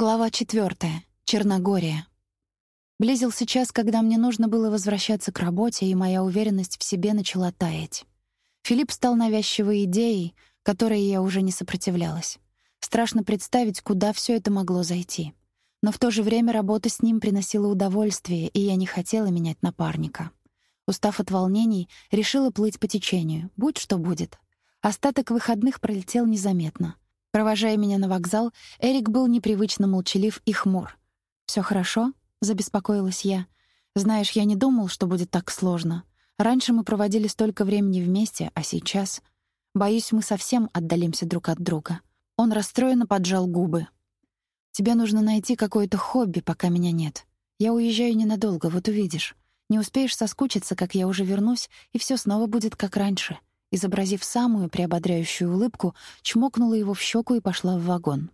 Глава четвертая. Черногория. Близился час, когда мне нужно было возвращаться к работе, и моя уверенность в себе начала таять. Филипп стал навязчивой идеей, которой я уже не сопротивлялась. Страшно представить, куда все это могло зайти. Но в то же время работа с ним приносила удовольствие, и я не хотела менять напарника. Устав от волнений, решила плыть по течению, будь что будет. Остаток выходных пролетел незаметно — Провожая меня на вокзал, Эрик был непривычно молчалив и хмур. Все хорошо?» — забеспокоилась я. «Знаешь, я не думал, что будет так сложно. Раньше мы проводили столько времени вместе, а сейчас... Боюсь, мы совсем отдалимся друг от друга». Он расстроенно поджал губы. «Тебе нужно найти какое-то хобби, пока меня нет. Я уезжаю ненадолго, вот увидишь. Не успеешь соскучиться, как я уже вернусь, и все снова будет как раньше изобразив самую приободряющую улыбку, чмокнула его в щеку и пошла в вагон.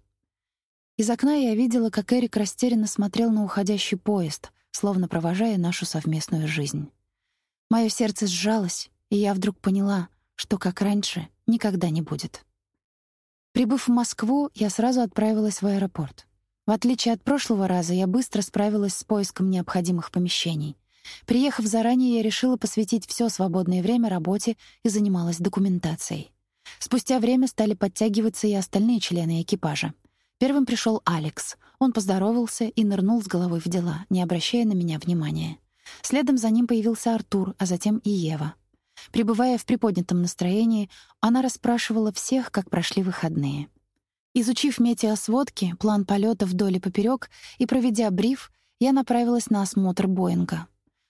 Из окна я видела, как Эрик растерянно смотрел на уходящий поезд, словно провожая нашу совместную жизнь. Моё сердце сжалось, и я вдруг поняла, что как раньше никогда не будет. Прибыв в Москву, я сразу отправилась в аэропорт. В отличие от прошлого раза, я быстро справилась с поиском необходимых помещений. Приехав заранее, я решила посвятить все свободное время работе и занималась документацией. Спустя время стали подтягиваться и остальные члены экипажа. Первым пришел Алекс. Он поздоровался и нырнул с головой в дела, не обращая на меня внимания. Следом за ним появился Артур, а затем и Ева. Пребывая в приподнятом настроении, она расспрашивала всех, как прошли выходные. Изучив метеосводки, план полета вдоль и поперек и проведя бриф, я направилась на осмотр Боинга.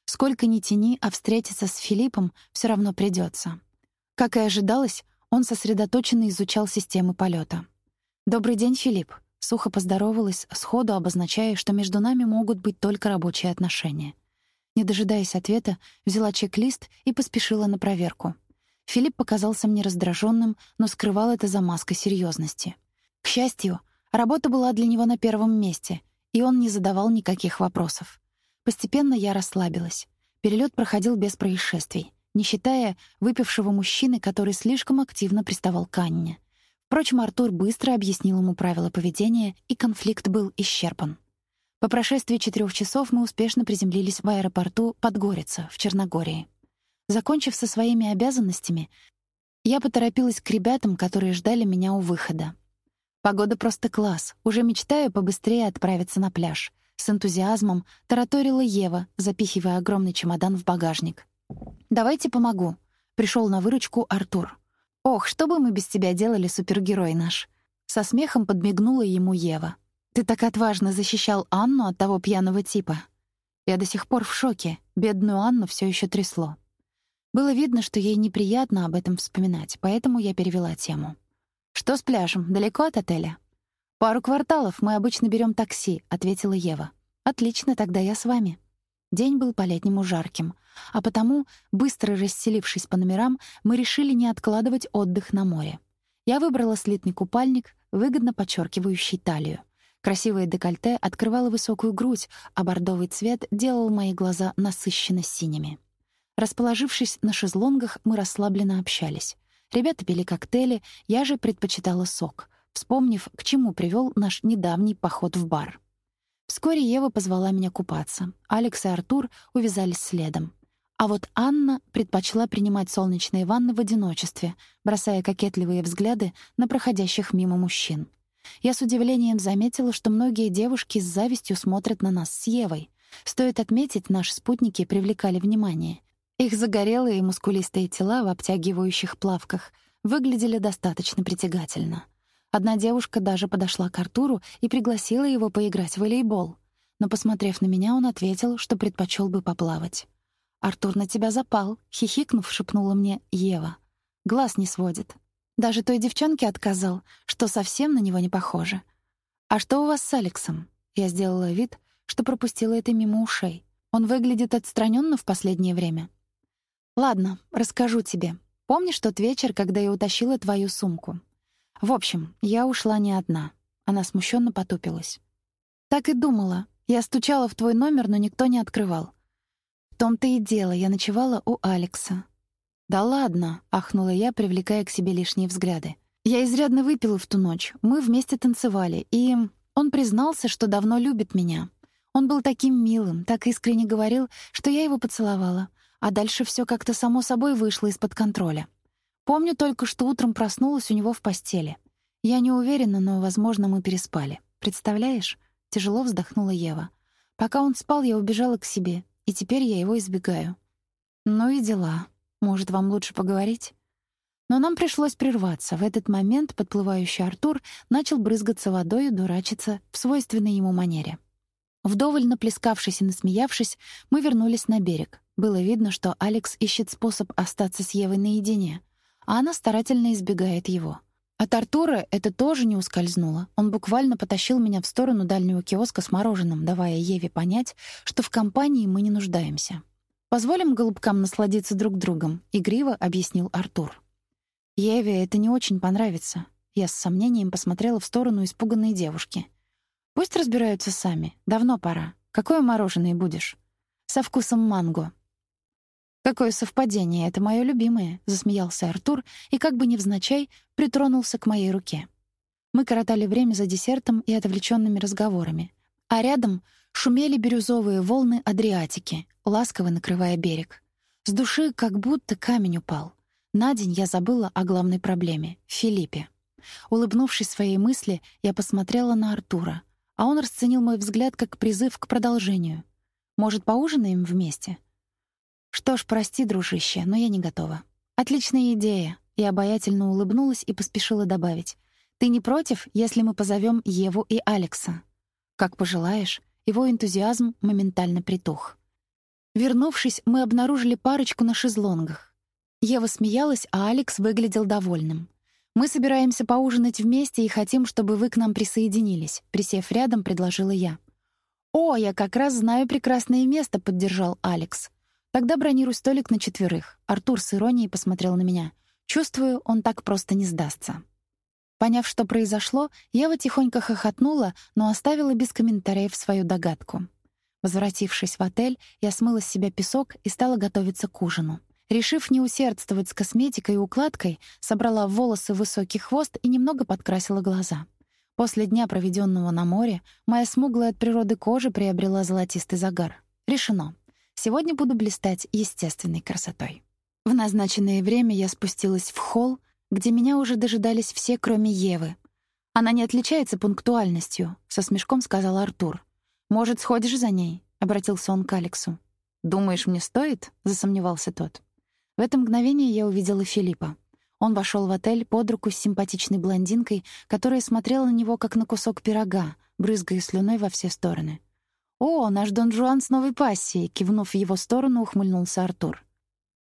Сколько ни тяни, а встретиться с Филиппом все равно придется. Как и ожидалось, он сосредоточенно изучал системы полета. «Добрый день, Филипп», — сухо поздоровалась, сходу обозначая, что между нами могут быть только рабочие отношения. Не дожидаясь ответа, взяла чек-лист и поспешила на проверку. Филипп показался мне раздраженным, но скрывал это за маской серьезности. К счастью, работа была для него на первом месте, и он не задавал никаких вопросов. Постепенно я расслабилась. Перелет проходил без происшествий, не считая выпившего мужчины, который слишком активно приставал к Анне. Впрочем, Артур быстро объяснил ему правила поведения, и конфликт был исчерпан. По прошествии четырех часов мы успешно приземлились в аэропорту Подгорица в Черногории. Закончив со своими обязанностями, я поторопилась к ребятам, которые ждали меня у выхода. Погода просто класс. Уже мечтаю побыстрее отправиться на пляж. С энтузиазмом тараторила Ева, запихивая огромный чемодан в багажник. «Давайте помогу», — пришел на выручку Артур. «Ох, что бы мы без тебя делали, супергерой наш!» Со смехом подмигнула ему Ева. «Ты так отважно защищал Анну от того пьяного типа». Я до сих пор в шоке. Бедную Анну все еще трясло. Было видно, что ей неприятно об этом вспоминать, поэтому я перевела тему. «Что с пляжем? Далеко от отеля?» «Пару кварталов мы обычно берем такси», — ответила Ева. «Отлично, тогда я с вами». День был по-летнему жарким, а потому, быстро расселившись по номерам, мы решили не откладывать отдых на море. Я выбрала слитный купальник, выгодно подчеркивающий талию. Красивое декольте открывало высокую грудь, а бордовый цвет делал мои глаза насыщенно синими. Расположившись на шезлонгах, мы расслабленно общались. Ребята пили коктейли, я же предпочитала сок — вспомнив, к чему привел наш недавний поход в бар. Вскоре Ева позвала меня купаться. Алекс и Артур увязались следом. А вот Анна предпочла принимать солнечные ванны в одиночестве, бросая кокетливые взгляды на проходящих мимо мужчин. Я с удивлением заметила, что многие девушки с завистью смотрят на нас с Евой. Стоит отметить, наши спутники привлекали внимание. Их загорелые и мускулистые тела в обтягивающих плавках выглядели достаточно притягательно. Одна девушка даже подошла к Артуру и пригласила его поиграть в волейбол. Но, посмотрев на меня, он ответил, что предпочел бы поплавать. «Артур на тебя запал», — хихикнув, шепнула мне Ева. «Глаз не сводит. Даже той девчонке отказал, что совсем на него не похоже. А что у вас с Алексом?» Я сделала вид, что пропустила это мимо ушей. Он выглядит отстраненно в последнее время. «Ладно, расскажу тебе. Помнишь тот вечер, когда я утащила твою сумку? В общем, я ушла не одна. Она смущенно потупилась. Так и думала. Я стучала в твой номер, но никто не открывал. В том-то и дело, я ночевала у Алекса. Да ладно, ахнула я, привлекая к себе лишние взгляды. Я изрядно выпила в ту ночь. Мы вместе танцевали, и Он признался, что давно любит меня. Он был таким милым, так искренне говорил, что я его поцеловала, а дальше все как-то само собой вышло из-под контроля. Помню только, что утром проснулась у него в постели. Я не уверена, но, возможно, мы переспали. Представляешь? Тяжело вздохнула Ева. Пока он спал, я убежала к себе, и теперь я его избегаю. Ну и дела. Может, вам лучше поговорить? Но нам пришлось прерваться. В этот момент подплывающий Артур начал брызгаться водой и дурачиться в свойственной ему манере. Вдоволь наплескавшись и насмеявшись, мы вернулись на берег. Было видно, что Алекс ищет способ остаться с Евой наедине, а она старательно избегает его. От Артура это тоже не ускользнуло. Он буквально потащил меня в сторону дальнего киоска с мороженым, давая Еве понять, что в компании мы не нуждаемся. «Позволим голубкам насладиться друг другом», — игриво объяснил Артур. Еве это не очень понравится. Я с сомнением посмотрела в сторону испуганной девушки. Пусть разбираются сами. Давно пора. Какое мороженое будешь? Со вкусом манго. Какое совпадение, это моё любимое, засмеялся Артур и как бы невзначай притронулся к моей руке. Мы коротали время за десертом и отвлечёнными разговорами, а рядом шумели бирюзовые волны Адриатики, ласково накрывая берег. С души как будто камень упал. На день я забыла о главной проблеме — Филиппе. Улыбнувшись своей мысли, я посмотрела на Артура, а он расценил мой взгляд как призыв к продолжению. «Может, поужинаем вместе?» «Что ж, прости, дружище, но я не готова». «Отличная идея!» Я обаятельно улыбнулась и поспешила добавить. «Ты не против, если мы позовем Еву и Алекса?» «Как пожелаешь». Его энтузиазм моментально притух. Вернувшись, мы обнаружили парочку на шезлонгах. Ева смеялась, а Алекс выглядел довольным. «Мы собираемся поужинать вместе и хотим, чтобы вы к нам присоединились», — присев рядом, предложила я. «О, я как раз знаю прекрасное место», — поддержал Алекс. «Тогда бронируй столик на четверых». Артур с иронией посмотрел на меня. «Чувствую, он так просто не сдастся». Поняв, что произошло, Ева тихонько хохотнула, но оставила без комментариев свою догадку. Возвратившись в отель, я смыла с себя песок и стала готовиться к ужину. Решив не усердствовать с косметикой и укладкой, собрала в волосы высокий хвост и немного подкрасила глаза. После дня, проведенного на море, моя смуглая от природы кожа приобрела золотистый загар. Решено. Сегодня буду блистать естественной красотой. В назначенное время я спустилась в холл, где меня уже дожидались все, кроме Евы. Она не отличается пунктуальностью, со смешком сказал Артур. Может, сходишь за ней? обратился он к Алексу. Думаешь, мне стоит? засомневался тот. В это мгновение я увидела Филиппа. Он вошел в отель под руку с симпатичной блондинкой, которая смотрела на него как на кусок пирога, брызгая слюной во все стороны. «О, наш Дон Жуан с новой пассией!» — кивнув в его сторону, ухмыльнулся Артур.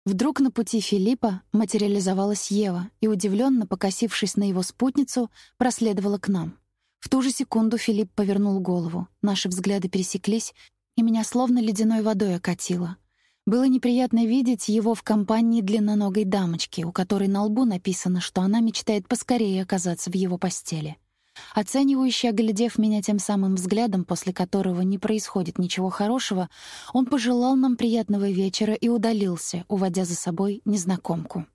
Вдруг на пути Филиппа материализовалась Ева и, удивленно покосившись на его спутницу, проследовала к нам. В ту же секунду Филипп повернул голову. Наши взгляды пересеклись, и меня словно ледяной водой окатило. Было неприятно видеть его в компании длинноногой дамочки, у которой на лбу написано, что она мечтает поскорее оказаться в его постели. Оценивающе оглядев меня тем самым взглядом, после которого не происходит ничего хорошего, он пожелал нам приятного вечера и удалился, уводя за собой незнакомку.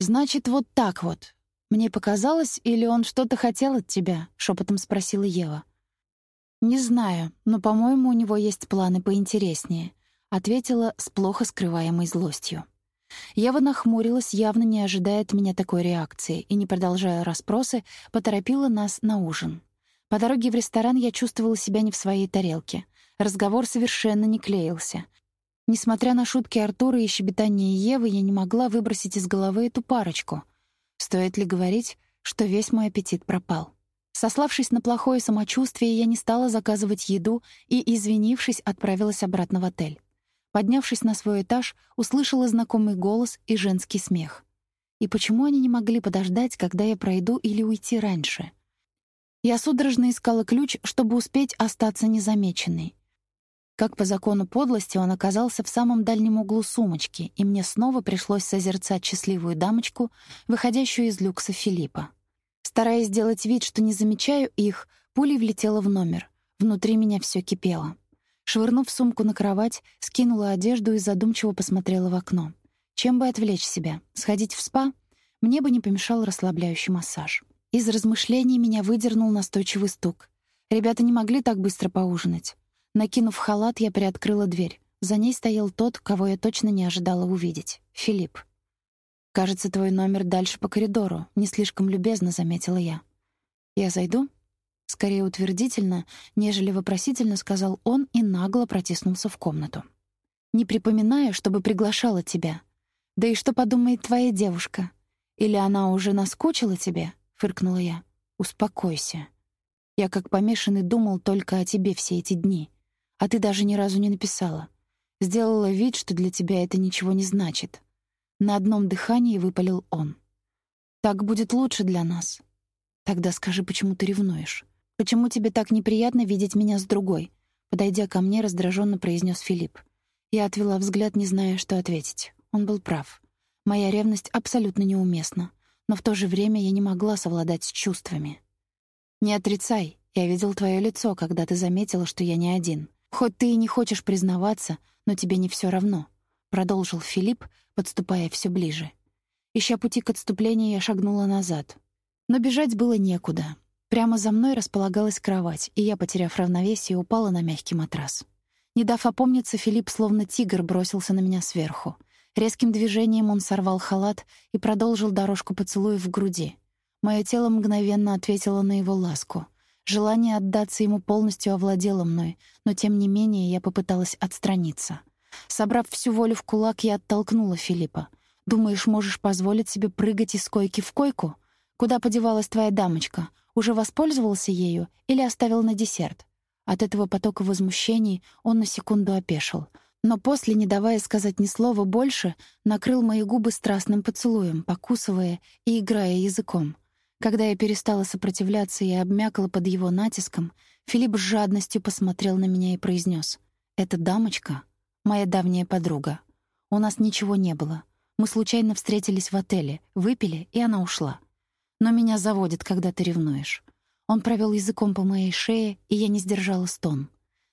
«Значит, вот так вот. Мне показалось, или он что-то хотел от тебя?» — шепотом спросила Ева. «Не знаю, но, по-моему, у него есть планы поинтереснее», ответила с плохо скрываемой злостью. Ева нахмурилась, явно не ожидая от меня такой реакции, и, не продолжая расспросы, поторопила нас на ужин. По дороге в ресторан я чувствовала себя не в своей тарелке. Разговор совершенно не клеился. Несмотря на шутки Артура и щебетание Евы, я не могла выбросить из головы эту парочку. Стоит ли говорить, что весь мой аппетит пропал? Сославшись на плохое самочувствие, я не стала заказывать еду и, извинившись, отправилась обратно в отель. Поднявшись на свой этаж, услышала знакомый голос и женский смех. И почему они не могли подождать, когда я пройду или уйти раньше? Я судорожно искала ключ, чтобы успеть остаться незамеченной. Как по закону подлости он оказался в самом дальнем углу сумочки, и мне снова пришлось созерцать счастливую дамочку, выходящую из люкса Филиппа. Стараясь сделать вид, что не замечаю их, пулей влетела в номер. Внутри меня все кипело. Швырнув сумку на кровать, скинула одежду и задумчиво посмотрела в окно. Чем бы отвлечь себя? Сходить в спа? Мне бы не помешал расслабляющий массаж. Из размышлений меня выдернул настойчивый стук. Ребята не могли так быстро поужинать. Накинув халат, я приоткрыла дверь. За ней стоял тот, кого я точно не ожидала увидеть — Филипп. «Кажется, твой номер дальше по коридору», — не слишком любезно заметила я. «Я зайду?» Скорее утвердительно, нежели вопросительно сказал он и нагло протиснулся в комнату. «Не припоминаю, чтобы приглашала тебя. Да и что подумает твоя девушка? Или она уже наскучила тебе?» — фыркнула я. «Успокойся. Я как помешанный думал только о тебе все эти дни, а ты даже ни разу не написала. Сделала вид, что для тебя это ничего не значит. На одном дыхании выпалил он. Так будет лучше для нас. Тогда скажи, почему ты ревнуешь? Почему тебе так неприятно видеть меня с другой? Подойдя ко мне, раздраженно произнес Филипп. Я отвела взгляд, не зная, что ответить. Он был прав. Моя ревность абсолютно неуместна, но в то же время я не могла совладать с чувствами. Не отрицай, я видел твое лицо, когда ты заметила, что я не один. Хоть ты и не хочешь признаваться, но тебе не все равно, продолжил Филипп, подступая все ближе. Ища пути к отступлению, я шагнула назад. Но бежать было некуда. Прямо за мной располагалась кровать, и я, потеряв равновесие, упала на мягкий матрас. Не дав опомниться, Филипп словно тигр бросился на меня сверху. Резким движением он сорвал халат и продолжил дорожку поцелуев в груди. Мое тело мгновенно ответило на его ласку. Желание отдаться ему полностью овладело мной, но тем не менее я попыталась отстраниться. Собрав всю волю в кулак, я оттолкнула Филиппа. «Думаешь, можешь позволить себе прыгать из койки в койку? Куда подевалась твоя дамочка? Уже воспользовался ею или оставил на десерт?» От этого потока возмущений он на секунду опешил. Но после, не давая сказать ни слова больше, накрыл мои губы страстным поцелуем, покусывая и играя языком. Когда я перестала сопротивляться и обмякла под его натиском, Филипп с жадностью посмотрел на меня и произнес: "Эта дамочка моя давняя подруга. У нас ничего не было. Мы случайно встретились в отеле, выпили, и она ушла. Но меня заводит, когда ты ревнуешь". Он провел языком по моей шее, и я не сдержала стон.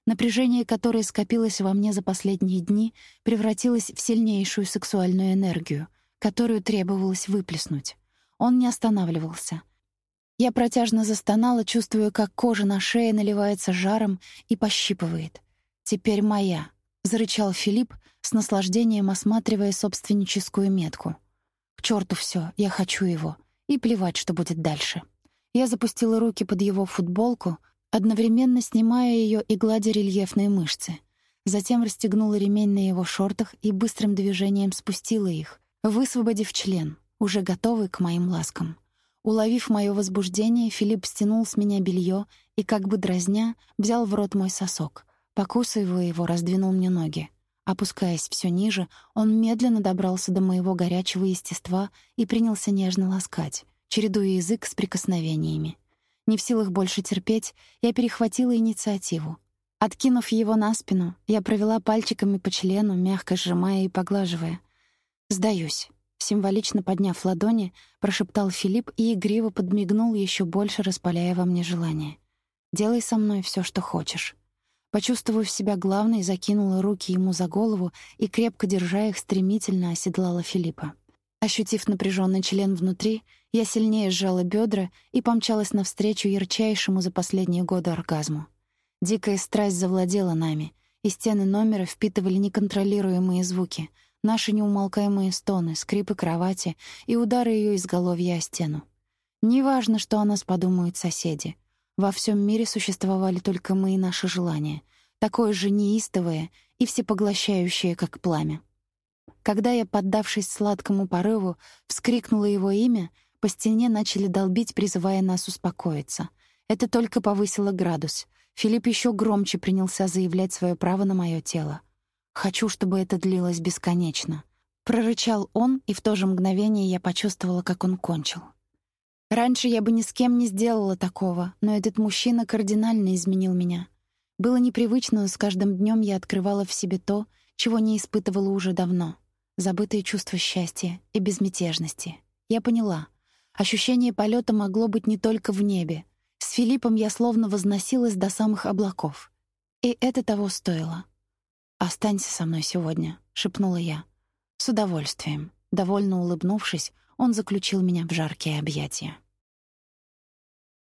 Напряжение, которое скопилось во мне за последние дни, превратилось в сильнейшую сексуальную энергию, которую требовалось выплеснуть. Он не останавливался. Я протяжно застонала, чувствуя, как кожа на шее наливается жаром и пощипывает. «Теперь моя», — зарычал Филипп, с наслаждением осматривая собственническую метку. «К черту все, я хочу его. И плевать, что будет дальше». Я запустила руки под его футболку, одновременно снимая ее и гладя рельефные мышцы. Затем расстегнула ремень на его шортах и быстрым движением спустила их, высвободив член уже готовый к моим ласкам. Уловив мое возбуждение, Филипп стянул с меня белье и, как бы дразня, взял в рот мой сосок. Покусывая его, раздвинул мне ноги. Опускаясь все ниже, он медленно добрался до моего горячего естества и принялся нежно ласкать, чередуя язык с прикосновениями. Не в силах больше терпеть, я перехватила инициативу. Откинув его на спину, я провела пальчиками по члену, мягко сжимая и поглаживая. «Сдаюсь. Символично подняв ладони, прошептал Филипп и игриво подмигнул, еще больше распаляя во мне желание. «Делай со мной все, что хочешь». Почувствовав себя главной, закинула руки ему за голову и, крепко держа их, стремительно оседлала Филиппа. Ощутив напряженный член внутри, я сильнее сжала бедра и помчалась навстречу ярчайшему за последние годы оргазму. Дикая страсть завладела нами, и стены номера впитывали неконтролируемые звуки — наши неумолкаемые стоны, скрипы кровати и удары ее изголовья о стену. Неважно, что о нас подумают соседи. Во всем мире существовали только мы и наши желания, такое же неистовое и всепоглощающее, как пламя. Когда я, поддавшись сладкому порыву, вскрикнула его имя, по стене начали долбить, призывая нас успокоиться. Это только повысило градус. Филипп еще громче принялся заявлять свое право на мое тело. Хочу, чтобы это длилось бесконечно. Прорычал он, и в то же мгновение я почувствовала, как он кончил. Раньше я бы ни с кем не сделала такого, но этот мужчина кардинально изменил меня. Было непривычно, но с каждым днем я открывала в себе то, чего не испытывала уже давно. Забытые чувства счастья и безмятежности. Я поняла. Ощущение полета могло быть не только в небе. С Филиппом я словно возносилась до самых облаков. И это того стоило. «Останься со мной сегодня», — шепнула я. «С удовольствием». Довольно улыбнувшись, он заключил меня в жаркие объятия.